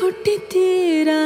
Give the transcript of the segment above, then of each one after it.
कुटितेरा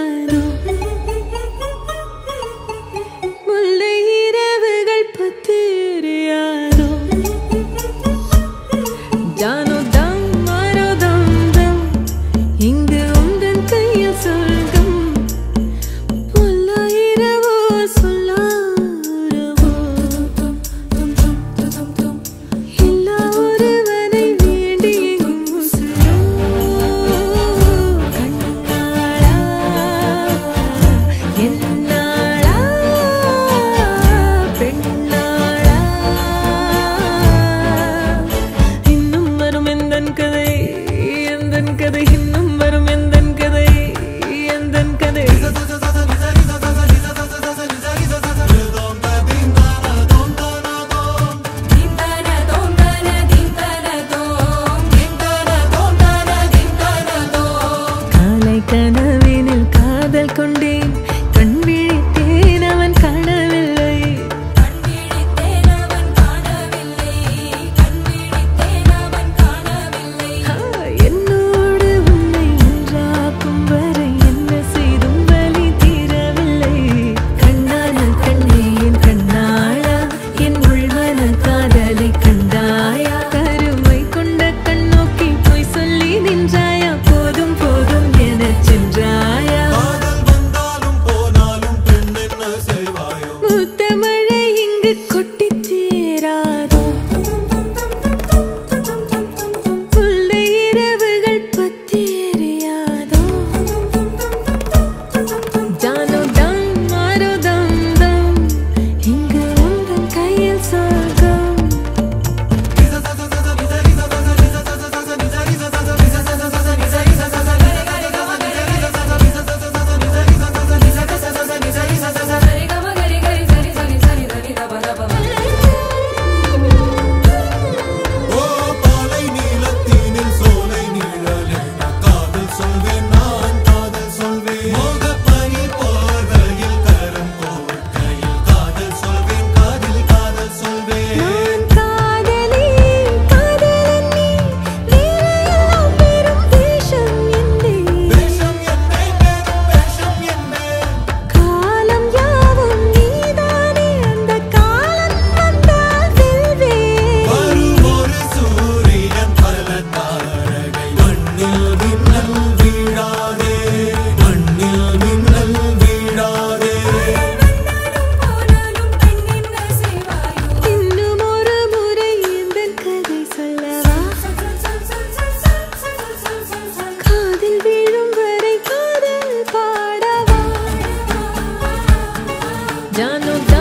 Done